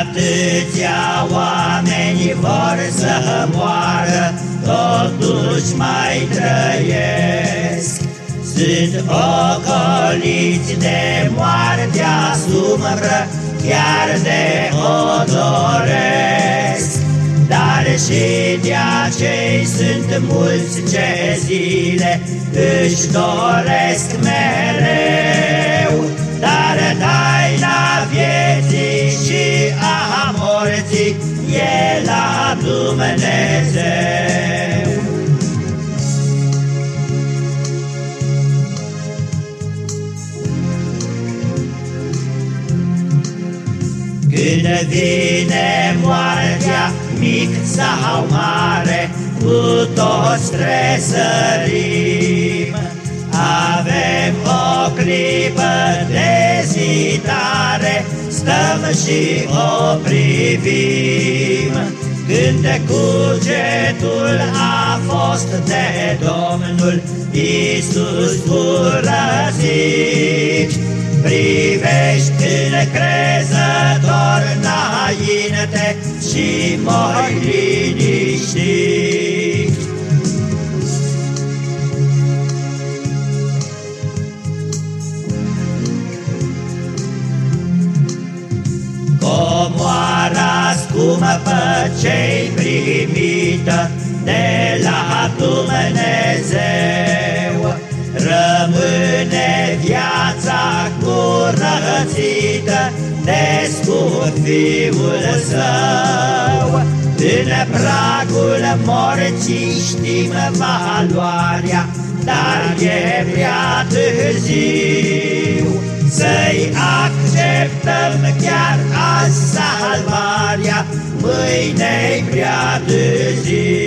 Atâția oameni vor să moară, totuși mai trăiesc. Sunt ocoliți de moartea sumbră, chiar de o doresc. Dar și de acei sunt mulți ce zile își doresc mereu, dar taina vieții și a morții e la Dumnezeu. Când vine moartea, mic sau mare, cu toți tresărim. Avem o clipă de zitare, stăm și o privim. Când cugetul a fost de Domnul Iisus curățit, Privești încrezător înainte și mai liniștit. Comoara scumpă cei primită de la Dumnezeu, curățită de scump Fiul Său. În pragul morții știm valoarea, dar e prea târziu Să-i acceptăm chiar azi salvarea, mâine prea târziu